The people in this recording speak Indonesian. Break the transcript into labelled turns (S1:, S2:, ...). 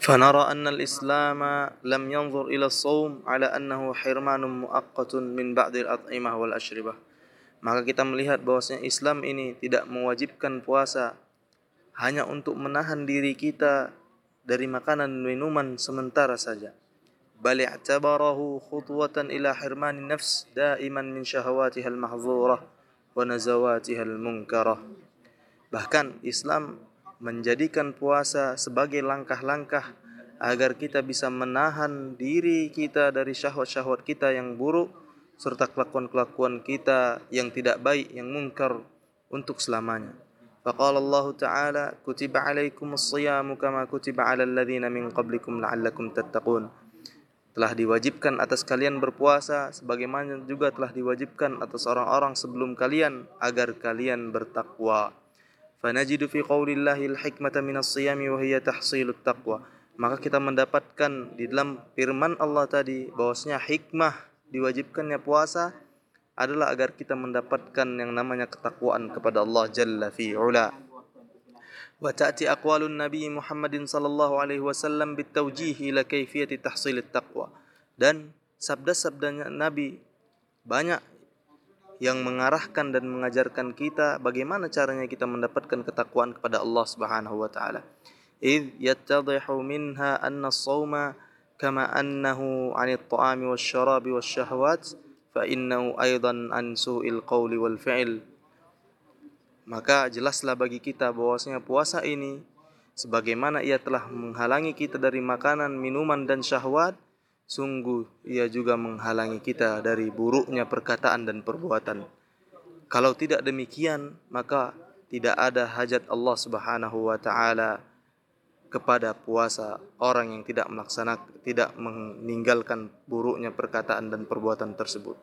S1: فنرى أن الإسلام لم ينظر إلى الصوم على أنه حرمان مؤقت من بعض الأطعمة والأشربة maka kita melihat bahwasanya Islam ini tidak mewajibkan puasa hanya untuk menahan diri kita dari makanan dan minuman sementara saja bal i'tabarahu khutwatan ila hirman nafs daiman min syahawatiha al-mahdzurah wa nazawatiha al-munkarah bahkan Islam menjadikan puasa sebagai langkah-langkah agar kita bisa menahan diri kita dari syahwat-syahwat kita yang buruk serta kelakuan-kelakuan kita yang tidak baik yang mungkar untuk selamanya. Faqala Allah Ta'ala kutiba alaikumus siyamu kama kutiba alal ladzina min qablikum la'allakum tattaqun. Telah diwajibkan atas kalian berpuasa sebagaimana juga telah diwajibkan atas orang-orang sebelum kalian agar kalian bertakwa. فنجد في قول الله الحكمة من الصيام وهي تحصيل التقوى maka kita mendapatkan di dalam firman Allah tadi bahwasanya hikmah diwajibkannya puasa adalah agar kita mendapatkan yang namanya ketakwaan kepada Allah Jalla fi ula. Wa ta'ti aqwalun Nabi Muhammadin sallallahu alaihi wasallam bitawjih ila kaifiyati tahsil taqwa. Dan sabda-sabdanya Nabi banyak yang mengarahkan dan mengajarkan kita bagaimana caranya kita mendapatkan ketakwaan kepada Allah Subhanahu wa taala. Id yattadhihu minha anna as-sawma kama annahu 'anil ta'ami wasyarabi wasyahwat fa innahu aidan an su'il qawli wal fi'l. Maka jelaslah bagi kita bahwasanya puasa ini sebagaimana ia telah menghalangi kita dari makanan, minuman dan syahwat, sungguh ia juga menghalangi kita dari buruknya perkataan dan perbuatan. Kalau tidak demikian, maka tidak ada hajat Allah Subhanahu wa taala kepada puasa orang yang tidak melaksanakan tidak meninggalkan buruknya perkataan dan perbuatan tersebut.